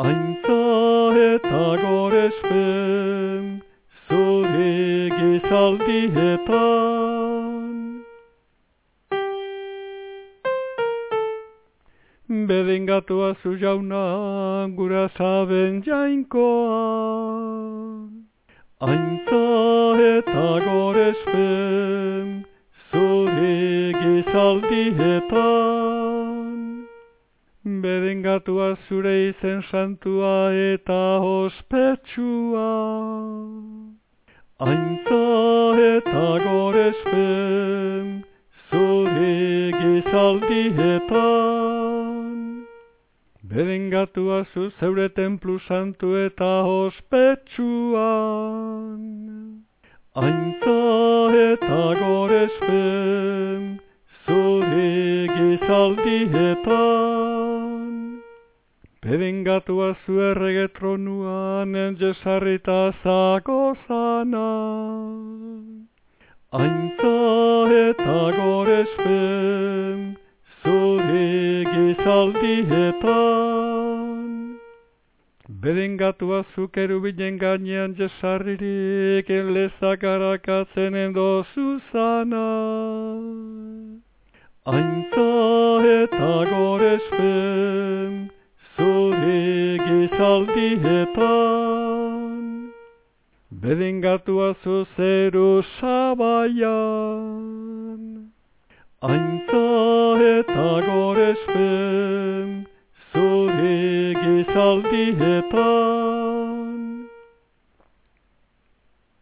Aintza eta gorespen zure gizaldietan. Berengatua zu jauna gura zaben jainkoan. Aintza eta gorespen zure gizaldietan. Bedengatua zure izen santua eta ospetsua. Aintza eta gorezpen zure gizaldietan. Bedengatua zu zeure templu santu eta ospetsuan. Aintza eta gorezpen, zure gizaldietan. Bedengatua zu erregetronuan, enjesarrita zako zana. Aintza eta gorezpen, zure gizaldietan. Bedengatua zukeru binen gainean jesarririk enlezak arakatzen endo zuzana. Aintza eta gorezpen, zure gizaldietan. Bedengatua zuzeru sabaian. Aintza eta gorezpen, zure gizaldietan.